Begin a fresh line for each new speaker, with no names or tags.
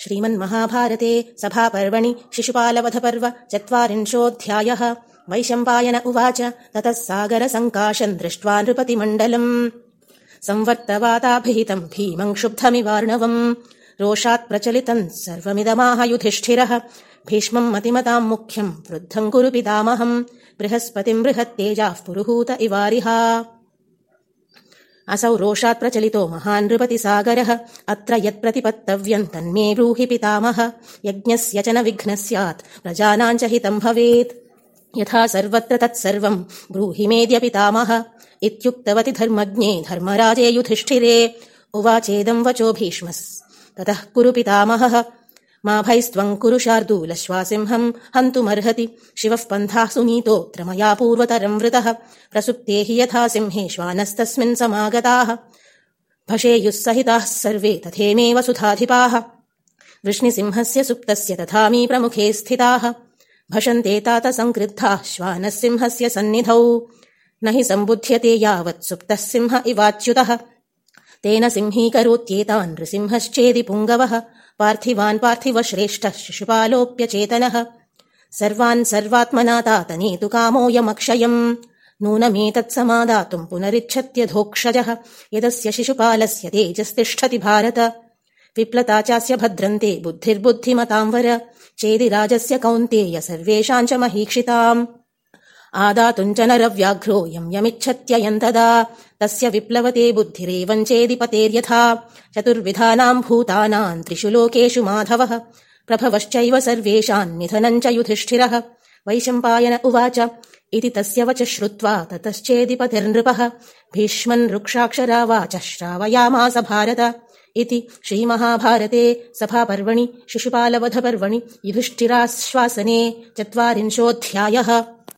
श्रीमन्महाभारते सभापर्वणि शिशुपालवधपर्व चत्वारिंशोऽध्यायः। वैशम्पायन उवाच। ततः सागरसङ्काशम् दृष्ट्वा नृपतिमण्डलम्। संवर्तवाताभिहितम् भीमम् क्षुब्धमिवार्णवम्। रोषात् प्रचलितम् सर्वमिदमाह युधिष्ठिरः भीष्मम् मतिमताम् मुख्यम् वृद्धम् कुरु पितामहम् बृहस्पतिम् बृहत्तेजाः पुरुहूत इवारिहा असौ रोषात् प्रचलितो महान् नृपतिसागरः अत्र यत्प्रतिपत्तव्यम् तन्मे ब्रूहि पितामह। यज्ञस्य च न विघ्नः स्यात् प्रजानाम् च हितम् भवेत्। यथा सर्वत्र तत्सर्वम् ब्रूहि मेद्य पितामह। इत्युक्तवति धर्मज्ञे धर्मराजे युधिष्ठिरे। उवाचेदम् वचो भीष्मस्। ततः कुरु पितामहः मा भैस्त्वम् कुरु शार्दूलश्वासिंहम् हन्तुमर्हति। शिवः पन्थाः सुनीतोऽत्र मया पूर्वतरम् वृतः। प्रसुप्ते हि यथा सिंहेष्वानस्तस्मिन् समागताः। भषेयुः सहिताः सर्वे तथेमेव सुधाधिपाः। वृष्णिसिंहस्य सुप्तस्य तथामी प्रमुखे स्थिताः। भषन्ते तात सङ्क्रुद्धाः श्वानः सिंहस्य सन्निधौ। न हि सम्बुध्यते यावत् सुप्तः सिंह इवाच्युतः। तेन सिंहीकरोत्येतान् नृसिंहश्चेदि पुङ्गवः पार्थिवान् पार्थिव श्रेष्ठः शिशुपालोऽप्यचेतनः सर्वान् सर्वात्मना तातनेतु कामोऽयमक्षयम् नूनमेतत्समादातुम् पुनरिच्छत्यधोक्षजः यदस्य शिशुपालस्य तेजस्तिष्ठति भारत। विप्लता चास्य भद्रन्ते बुद्धिर्बुद्धिमताम् वर। चेदि कौन्तेय सर्वेषाम् च महीक्षिताम् आदातुम् च नरव्याघ्रोऽयम् यमिच्छत्ययन्तदा तस्य विप्लवते बुद्धिरेवम् चेदिपतेर्यथा। चतुर्विधानाम् भूतानाम् त्रिषु लोकेषु माधवः। प्रभवश्चैव सर्वेषाम् निधनम् च युधिष्ठिरः। वैशम्पायन उवाच इति तस्य वच श्रुत्वा ततश्चेदिपतिर्नृपः। भीष्मन् रुक्षाक्षरावाच श्रावयामास भारत। इति श्रीमहाभारते सभापर्वणि शिशुपालवधपर्वणि युधिष्ठिराश्वासने चत्वारिंशोऽध्यायः